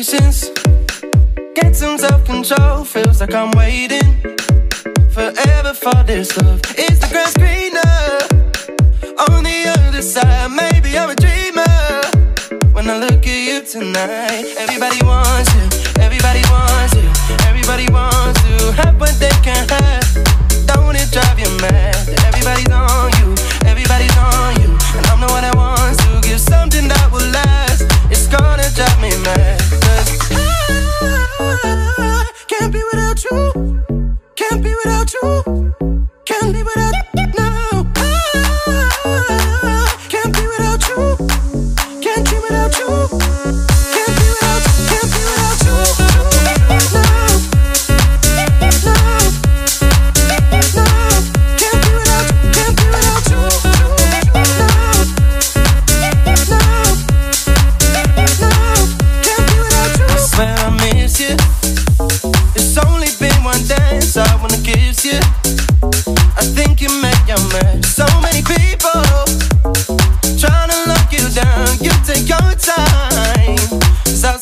patience. Get some self control, feels like I'm waiting forever for this love. Is the grass greener on the other side? Maybe I'm a dreamer when I look at you tonight. Everybody wants you, everybody true. take your time. Cause I